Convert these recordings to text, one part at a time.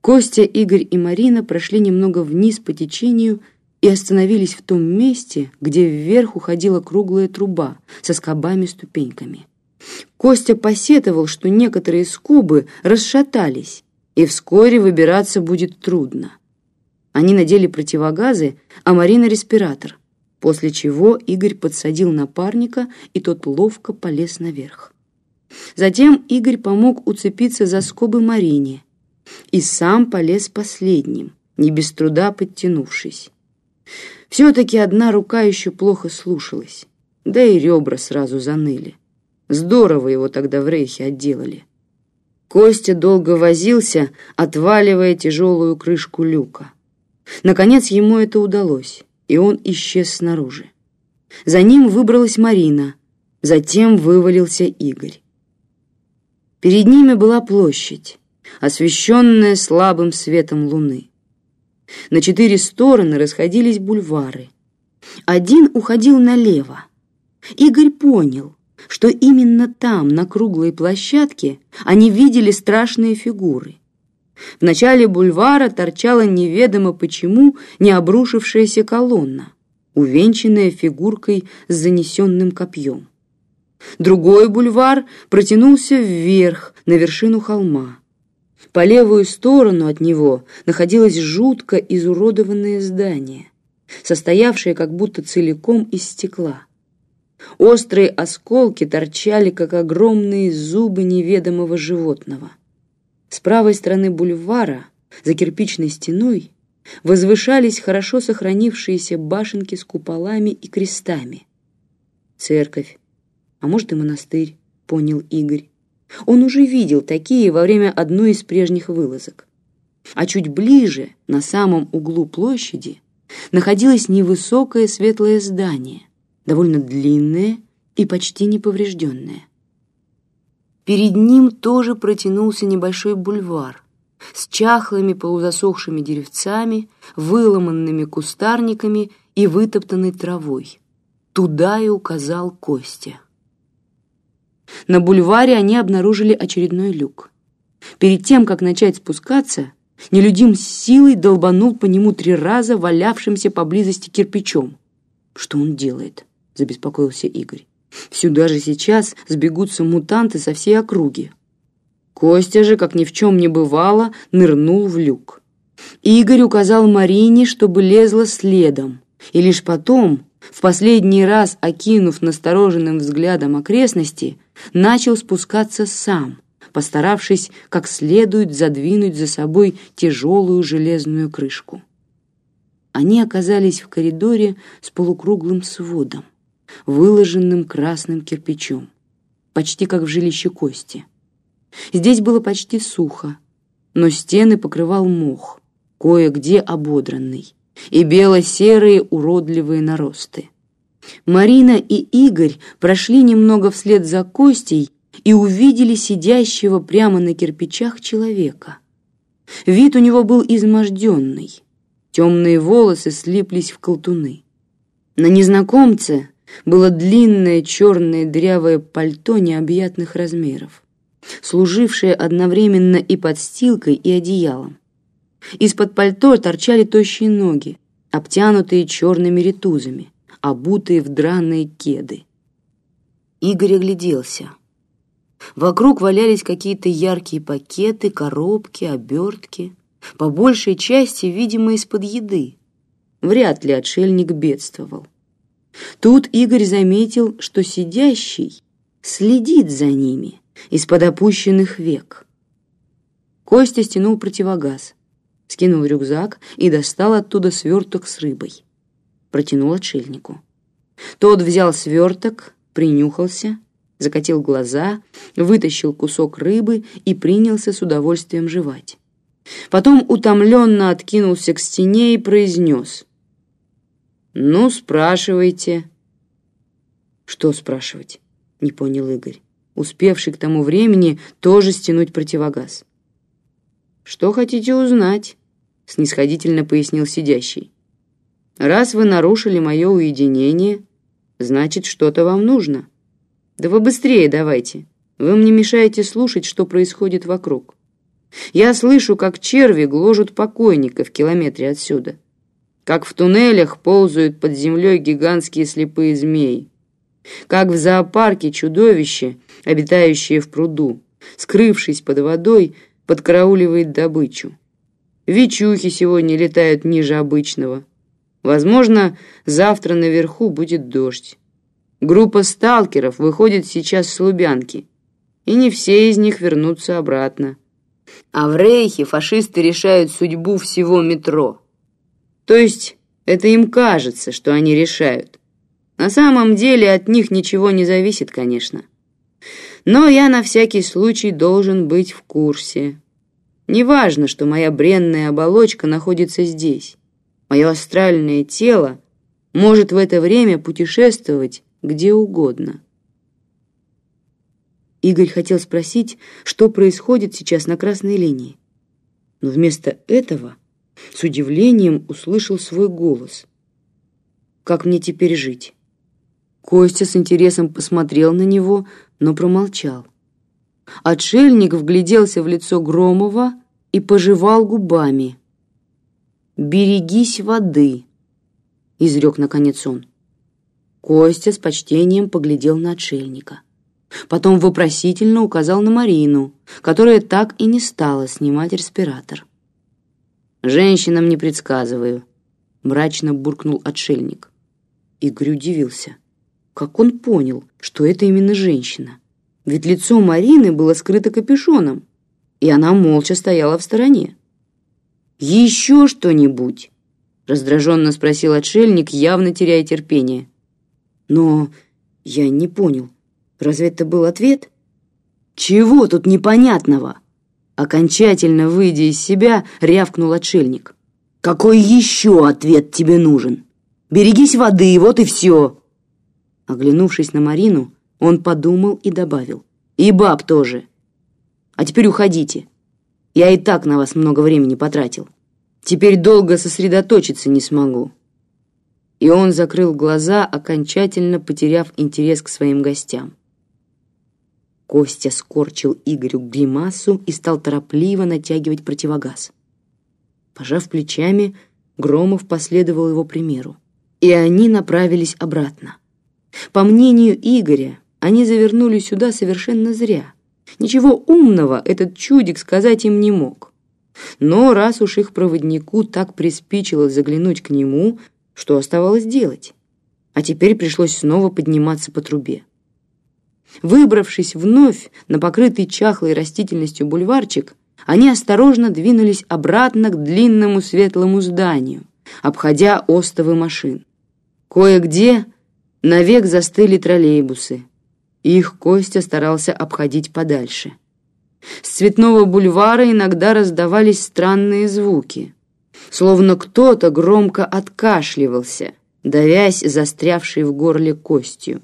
Костя, Игорь и Марина прошли немного вниз по течению и остановились в том месте, где вверх уходила круглая труба со скобами-ступеньками. Костя посетовал, что некоторые скобы расшатались, и вскоре выбираться будет трудно. Они надели противогазы, а Марина — респиратор, после чего Игорь подсадил напарника, и тот ловко полез наверх. Затем Игорь помог уцепиться за скобы Марине и сам полез последним, не без труда подтянувшись. Все-таки одна рука еще плохо слушалась, да и ребра сразу заныли. Здорово его тогда в рейхе отделали. Костя долго возился, отваливая тяжелую крышку люка. Наконец ему это удалось, и он исчез снаружи. За ним выбралась Марина, затем вывалился Игорь. Перед ними была площадь, освещенная слабым светом луны. На четыре стороны расходились бульвары. Один уходил налево. Игорь понял, что именно там, на круглой площадке, они видели страшные фигуры. В начале бульвара торчала неведомо почему не обрушившаяся колонна, увенчанная фигуркой с занесенным копьем. Другой бульвар протянулся вверх, на вершину холма. По левую сторону от него находилось жутко изуродованное здание, состоявшее как будто целиком из стекла. Острые осколки торчали, как огромные зубы неведомого животного. С правой стороны бульвара, за кирпичной стеной, возвышались хорошо сохранившиеся башенки с куполами и крестами. Церковь, а может и монастырь, понял Игорь. Он уже видел такие во время одной из прежних вылазок. А чуть ближе, на самом углу площади, находилось невысокое светлое здание, довольно длинное и почти неповрежденное. Перед ним тоже протянулся небольшой бульвар с чахлыми полузасохшими деревцами, выломанными кустарниками и вытоптанной травой. Туда и указал Костя. На бульваре они обнаружили очередной люк. Перед тем, как начать спускаться, нелюдим с силой долбанул по нему три раза валявшимся поблизости кирпичом. «Что он делает?» — забеспокоился Игорь. «Сюда же сейчас сбегутся мутанты со всей округи». Костя же, как ни в чем не бывало, нырнул в люк. Игорь указал Марине, чтобы лезла следом, и лишь потом, в последний раз окинув настороженным взглядом окрестности, начал спускаться сам, постаравшись как следует задвинуть за собой тяжелую железную крышку. Они оказались в коридоре с полукруглым сводом, выложенным красным кирпичом, почти как в жилище Кости. Здесь было почти сухо, но стены покрывал мох, кое-где ободранный, и бело-серые уродливые наросты. Марина и Игорь прошли немного вслед за Костей и увидели сидящего прямо на кирпичах человека. Вид у него был изможденный, темные волосы слиплись в колтуны. На незнакомце было длинное черное дырявое пальто необъятных размеров, служившее одновременно и подстилкой, и одеялом. Из-под пальто торчали тощие ноги, обтянутые черными ретузами обутые в драные кеды. Игорь огляделся. Вокруг валялись какие-то яркие пакеты, коробки, обертки, по большей части, видимо, из-под еды. Вряд ли отшельник бедствовал. Тут Игорь заметил, что сидящий следит за ними из-под опущенных век. Костя стянул противогаз, скинул рюкзак и достал оттуда сверток с рыбой протянул отшельнику. Тот взял сверток, принюхался, закатил глаза, вытащил кусок рыбы и принялся с удовольствием жевать. Потом утомленно откинулся к стене и произнес. «Ну, спрашивайте». «Что спрашивать?» — не понял Игорь, успевший к тому времени тоже стянуть противогаз. «Что хотите узнать?» — снисходительно пояснил сидящий. Раз вы нарушили мое уединение, значит, что-то вам нужно. Да вы быстрее давайте. Вы мне мешаете слушать, что происходит вокруг. Я слышу, как черви гложут покойника в километре отсюда, как в туннелях ползают под землей гигантские слепые змеи, как в зоопарке чудовище, обитающее в пруду, скрывшись под водой, подкарауливает добычу. Вечухи сегодня летают ниже обычного. Возможно, завтра наверху будет дождь. Группа сталкеров выходит сейчас с Лубянки, и не все из них вернутся обратно. А в Рейхе фашисты решают судьбу всего метро. То есть это им кажется, что они решают. На самом деле от них ничего не зависит, конечно. Но я на всякий случай должен быть в курсе. Неважно, что моя бренная оболочка находится здесь. Мое астральное тело может в это время путешествовать где угодно. Игорь хотел спросить, что происходит сейчас на красной линии. Но вместо этого с удивлением услышал свой голос. «Как мне теперь жить?» Костя с интересом посмотрел на него, но промолчал. Отшельник вгляделся в лицо Громова и пожевал губами. «Берегись воды», — изрек наконец он. Костя с почтением поглядел на отшельника. Потом вопросительно указал на Марину, которая так и не стала снимать респиратор. «Женщинам не предсказываю», — мрачно буркнул отшельник. Игорь удивился. Как он понял, что это именно женщина? Ведь лицо Марины было скрыто капюшоном, и она молча стояла в стороне. «Еще что-нибудь?» — раздраженно спросил отшельник, явно теряя терпение. Но я не понял, разве это был ответ? «Чего тут непонятного?» Окончательно выйдя из себя, рявкнул отшельник. «Какой еще ответ тебе нужен? Берегись воды, вот и все!» Оглянувшись на Марину, он подумал и добавил. «И баб тоже. А теперь уходите. Я и так на вас много времени потратил. Теперь долго сосредоточиться не смогу» и он закрыл глаза, окончательно потеряв интерес к своим гостям. Костя скорчил Игорю гримасу и стал торопливо натягивать противогаз. Пожав плечами, Громов последовал его примеру, и они направились обратно. По мнению Игоря, они завернули сюда совершенно зря. Ничего умного этот чудик сказать им не мог. Но раз уж их проводнику так приспичило заглянуть к нему, что оставалось делать? А теперь пришлось снова подниматься по трубе. Выбравшись вновь на покрытый чахлой растительностью бульварчик, они осторожно двинулись обратно к длинному светлому зданию, обходя остовы машин. Кое-где навек застыли троллейбусы. Их Костя старался обходить подальше. С цветного бульвара иногда раздавались странные звуки словно кто-то громко откашливался, давясь застрявшей в горле костью.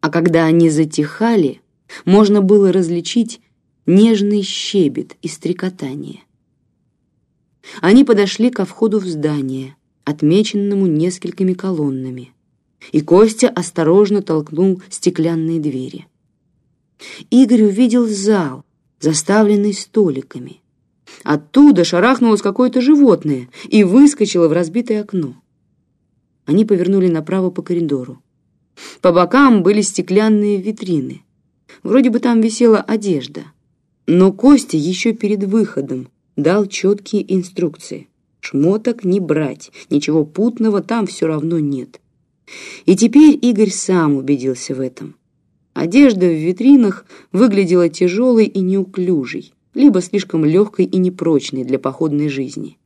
А когда они затихали, можно было различить нежный щебет и стрекотание. Они подошли ко входу в здание, отмеченному несколькими колоннами, и Костя осторожно толкнул стеклянные двери. Игорь увидел зал, заставленный столиками. Оттуда шарахнулось какое-то животное и выскочило в разбитое окно. Они повернули направо по коридору. По бокам были стеклянные витрины. Вроде бы там висела одежда. Но Костя еще перед выходом дал четкие инструкции. Шмоток не брать, ничего путного там все равно нет. И теперь Игорь сам убедился в этом. Одежда в витринах выглядела тяжелой и неуклюжей либо слишком легкой и непрочной для походной жизни.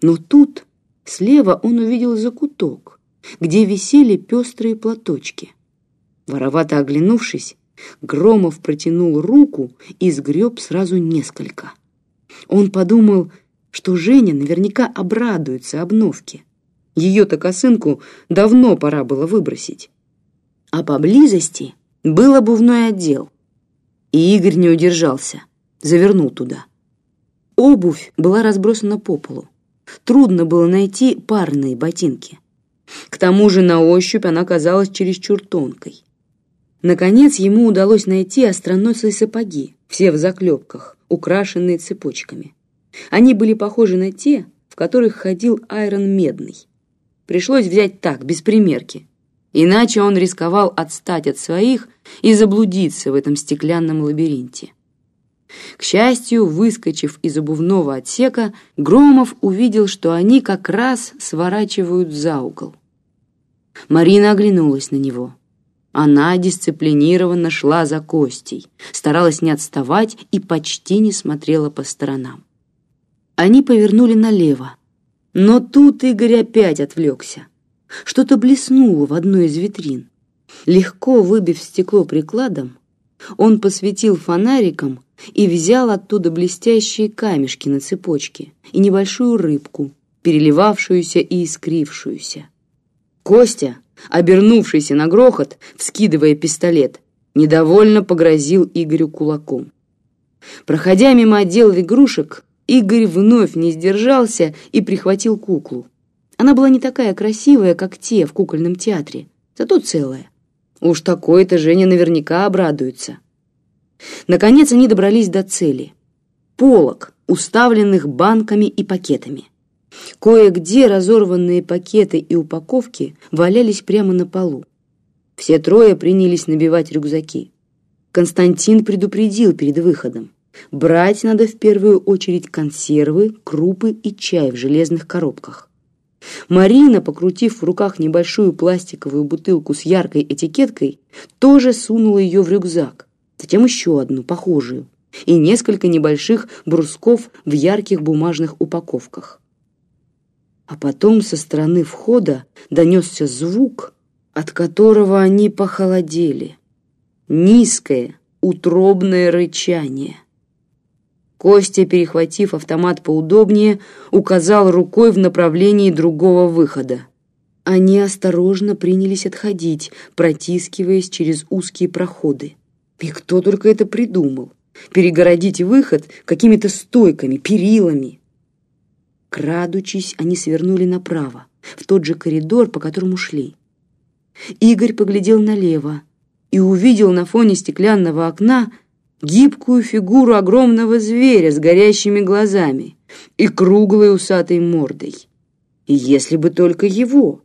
Но тут слева он увидел закуток, где висели пестрые платочки. Воровато оглянувшись, Громов протянул руку и сгреб сразу несколько. Он подумал, что Женя наверняка обрадуется обновке. Ее-то косынку давно пора было выбросить. А поблизости был обувной отдел. И Игорь не удержался – завернул туда. Обувь была разбросана по полу. Трудно было найти парные ботинки. К тому же на ощупь она казалась чересчур тонкой. Наконец ему удалось найти остроносые сапоги, все в заклепках, украшенные цепочками. Они были похожи на те, в которых ходил Айрон Медный. Пришлось взять так, без примерки. Иначе он рисковал отстать от своих и заблудиться в этом стеклянном лабиринте. К счастью, выскочив из обувного отсека, Громов увидел, что они как раз сворачивают за угол. Марина оглянулась на него. Она дисциплинированно шла за Костей, старалась не отставать и почти не смотрела по сторонам. Они повернули налево, но тут Игорь опять отвлекся. Что-то блеснуло в одной из витрин. Легко выбив стекло прикладом, он посветил фонариком и взял оттуда блестящие камешки на цепочке и небольшую рыбку, переливавшуюся и искрившуюся. Костя, обернувшийся на грохот, вскидывая пистолет, недовольно погрозил Игорю кулаком. Проходя мимо отдела игрушек, Игорь вновь не сдержался и прихватил куклу. Она была не такая красивая, как те в кукольном театре, зато целая. Уж такой-то Женя наверняка обрадуется. Наконец они добрались до цели. Полок, уставленных банками и пакетами. Кое-где разорванные пакеты и упаковки валялись прямо на полу. Все трое принялись набивать рюкзаки. Константин предупредил перед выходом. Брать надо в первую очередь консервы, крупы и чай в железных коробках. Марина, покрутив в руках небольшую пластиковую бутылку с яркой этикеткой, тоже сунула ее в рюкзак, затем еще одну, похожую, и несколько небольших брусков в ярких бумажных упаковках. А потом со стороны входа донесся звук, от которого они похолодели. Низкое, утробное рычание. Костя, перехватив автомат поудобнее, указал рукой в направлении другого выхода. Они осторожно принялись отходить, протискиваясь через узкие проходы. И кто только это придумал? Перегородить выход какими-то стойками, перилами. Крадучись, они свернули направо, в тот же коридор, по которому шли. Игорь поглядел налево и увидел на фоне стеклянного окна гибкую фигуру огромного зверя с горящими глазами и круглой усатой мордой. И если бы только его!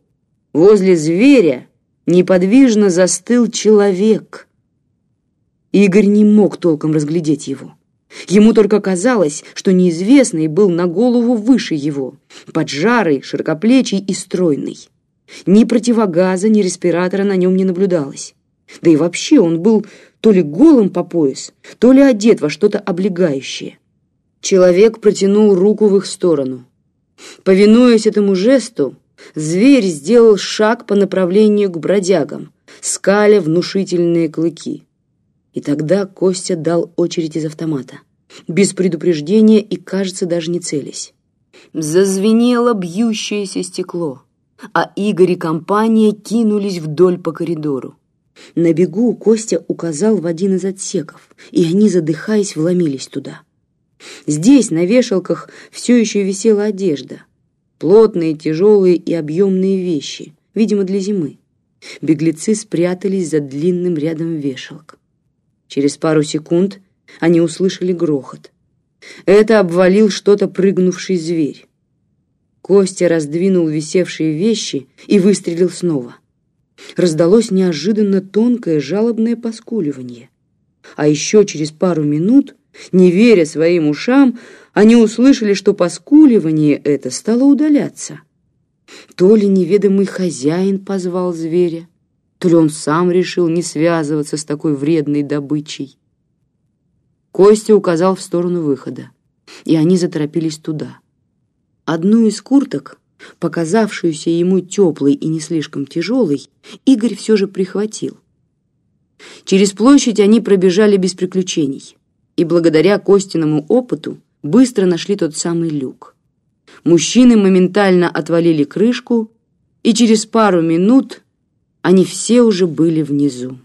Возле зверя неподвижно застыл человек. Игорь не мог толком разглядеть его. Ему только казалось, что неизвестный был на голову выше его, поджарый, широкоплечий и стройный. Ни противогаза, ни респиратора на нем не наблюдалось. Да и вообще он был то ли голым по пояс, то ли одет во что-то облегающее. Человек протянул руку в их сторону. Повинуясь этому жесту, зверь сделал шаг по направлению к бродягам, скаля внушительные клыки. И тогда Костя дал очередь из автомата, без предупреждения и, кажется, даже не целясь. Зазвенело бьющееся стекло, а Игорь и компания кинулись вдоль по коридору. На бегу Костя указал в один из отсеков, и они, задыхаясь, вломились туда. Здесь на вешалках все еще висела одежда. Плотные, тяжелые и объемные вещи, видимо, для зимы. Беглецы спрятались за длинным рядом вешалок. Через пару секунд они услышали грохот. Это обвалил что-то прыгнувший зверь. Костя раздвинул висевшие вещи и выстрелил снова раздалось неожиданно тонкое жалобное поскуливание. А еще через пару минут, не веря своим ушам, они услышали, что поскуливание это стало удаляться. То ли неведомый хозяин позвал зверя, то ли он сам решил не связываться с такой вредной добычей. Костя указал в сторону выхода, и они заторопились туда. Одну из курток Показавшуюся ему теплой и не слишком тяжелой, Игорь все же прихватил. Через площадь они пробежали без приключений и благодаря Костиному опыту быстро нашли тот самый люк. Мужчины моментально отвалили крышку, и через пару минут они все уже были внизу.